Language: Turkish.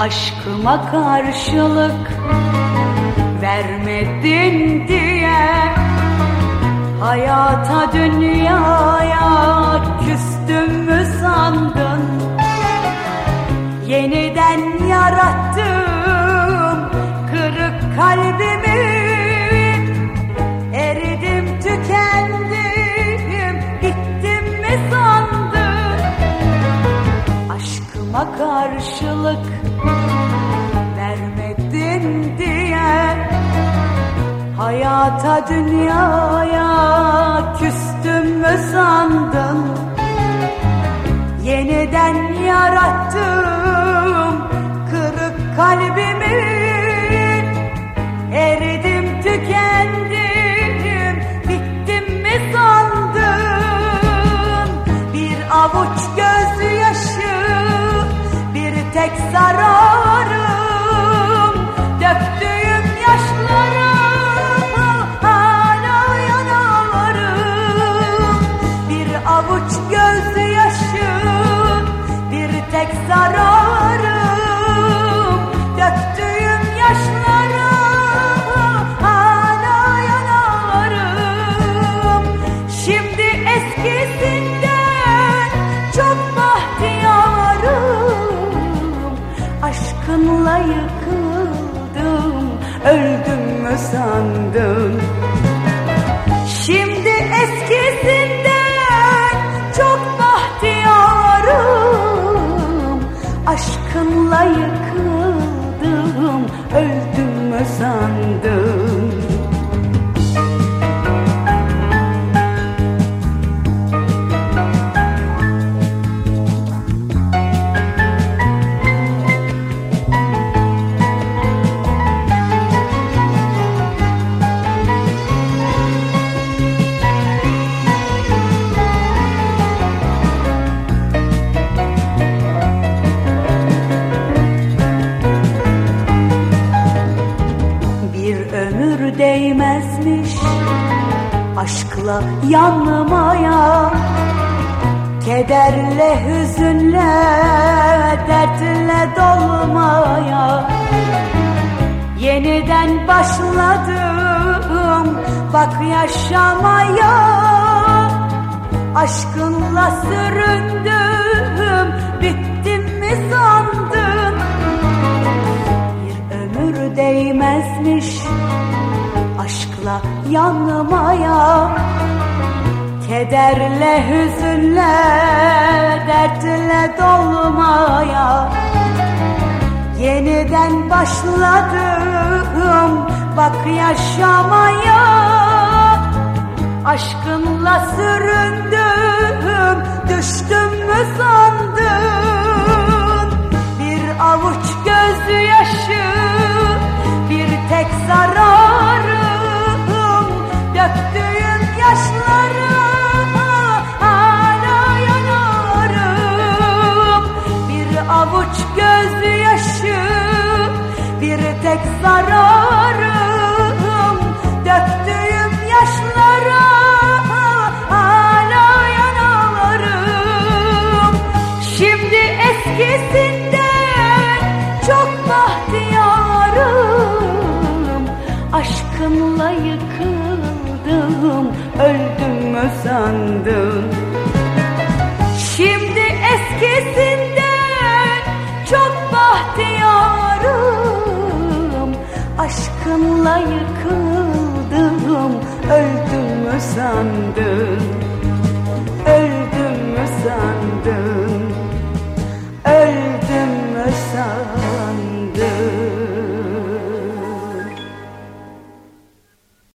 Aşkıma karşılık vermedin diye Hayata dünyaya küstüm mü sandın? Yeniden yarattım kırık kalbimi Eridim tükendim gittim mi sandın? Aşkıma karşılık Hayata dünyaya küstüm mü sandın Yeniden yarattım kırık kalbimi. Eridim tükendim bittim mi sandın Bir avuç gözyaşı bir tek zararım Aşkınla yıkıldım öldüm mü sandın? Şimdi eskisinden çok bahtiyarım. Aşkınla yıkıldım öldüm aşkla yanmaya Kederle, hüzünle, dertle dolmaya. Yeniden başladım bak yaşamaya. Aşkınla süründüm bittim mi sandın? Bir ömür değmezmiş aşkla yanmaya Kederle, hüzünle, dertle dolmaya. Yeniden başladım bak yaşamaya. Aşkınla süründüm düştüm mü sandın? Bir avuç gözyaşı mü sandın Şimdi eskisinden çok bahtiyarım. Aşkınla yıkıldım öldüm mü sandın? Öldüm mü sandın